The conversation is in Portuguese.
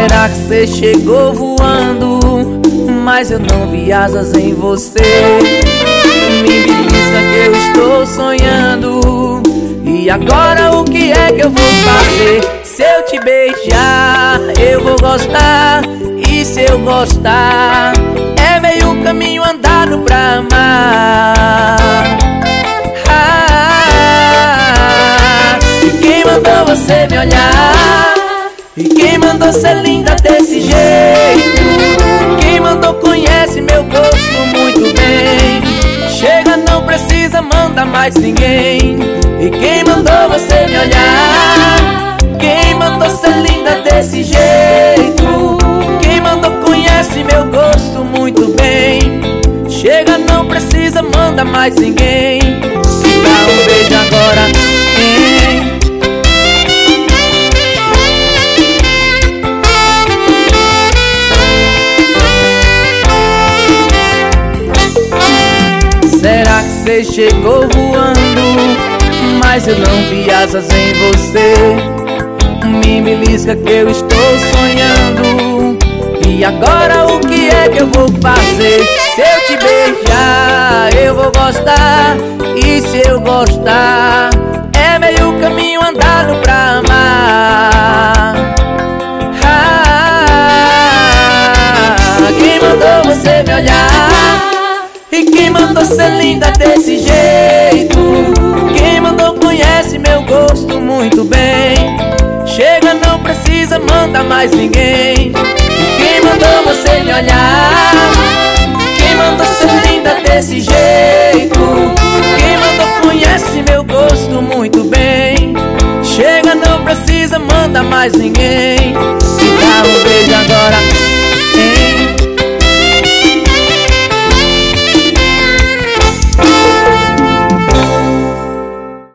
Será que você chegou voando? Mas eu não vi asas em você. Me belisca que eu estou sonhando. E agora o que é que eu vou fazer? Se eu te beijar, eu vou gostar. E se eu gostar, é meio caminho andado pra amar. Ah, quem mandou você me olhar? E quem mandou ser linda desse jeito? Quem mandou conhece meu gosto muito bem? Chega, não precisa mandar mais ninguém. E quem mandou você me olhar? Quem mandou ser linda desse jeito? Quem mandou conhece meu gosto muito bem Chega, não precisa, manda mais ninguém Dá um beijo agora, hein? Você chegou voando? Mas eu não vi asas em você me belisca que eu estou sonhando E agora o que é que eu vou fazer? Se eu te beijar, eu vou gostar E se eu gostar, é meio caminho andado pra amar ah, Quem mandou você me olhar? Ser linda desse jeito? Quem mandou conhece meu gosto muito bem Chega, não precisa mandar mais ninguém Quem mandou você me olhar? Quem mandou ser linda desse jeito? Quem mandou conhece meu gosto muito bem Chega, não precisa mandar mais ninguém